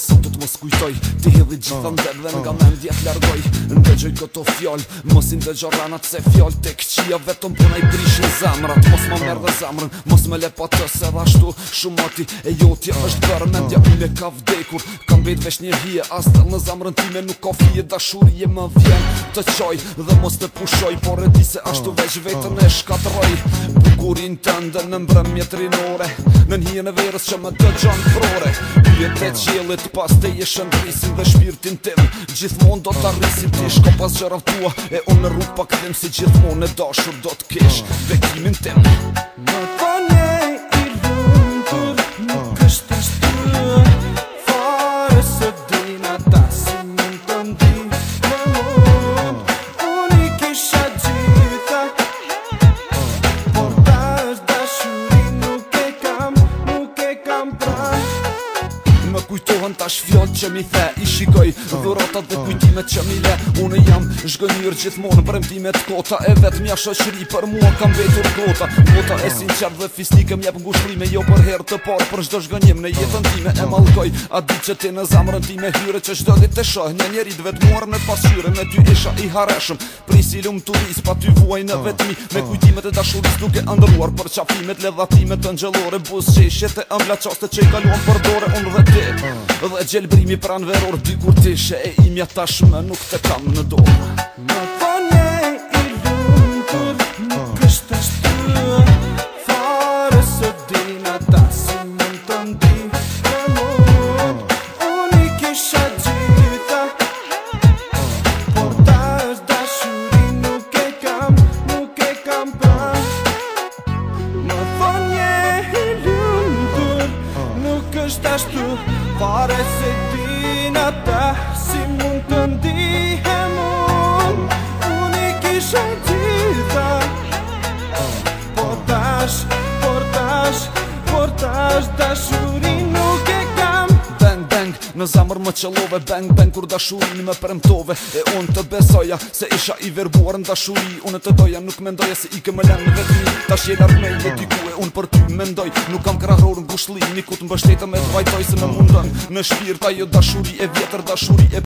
Sa të të mos kujtoj Ti hidhi gjitha ah, në uh, dhe nga uh, ah. me ndjet të gjoj këto fjoll Mosin të gjoranat se fjoll Tek këqia vetëm puna po i brish në zamrat Mos më merë dhe ah. zamrën Mos me le të se dha Shumati e joti është dërë Mendja uh, ule ka vdekur Kam bejt vesh një rije Astër në zamrën time nuk ka fije Dashuri e më vjen të qoj Dhe mos të pushoj Por e di se ashtu veç vetën e shkatroj Bukurin të në mbrëm mjetrinore Në njën e verës që më të gjonë frore Pyjet e pas te je shëndrisin dhe shpirtin tim Gjithmon do të arrisim ti shko pas gjërav tua E unë në rrug pa këtim si gjithmon e dashur do të kesh Vekimin tim Më të që mi the I shikoj dhuratat dhe kujtimet që mi le Unë jam shgënyrë gjithmonë Për emtimet kota e vet mja shëqri Për mua kam vetur kota Kota e sinqer dhe fisnikë mjep në Jo për herë të parë për shdo shgënjim Në jetën time e malkoj A di që ti në zamërën time hyre Që shdo dhe të shohë një njerit vetë muarë Në pasyre me ty isha i hareshëm Pri si lumë turis Pa ty vuaj në ah, vetmi Me ah. kujtimet e dashuris Nuk e ndëruar për qafimet Ledhatimet të njëllore Buzë qeshje e ëmbla çoste Që i kaluan për Unë dhe ti ah. Dhe gjelbrimi pran veror Dikur tishe e imja tashme Nuk të kam në dorë فارس الدين بتحسن në zamër më qëllove Bang bang kur dashurin me premtove E unë të besoja se isha i verbuar në dashuri Unë të doja nuk mendoja se i ke më lenë në vetë një Ta shjela rëme i të e unë për ty mendoj Nuk kam në gushli, Nikut më bështetëm e të vajtoj se me mundën në shpirë ta jo dashuri e vjetër dashuri e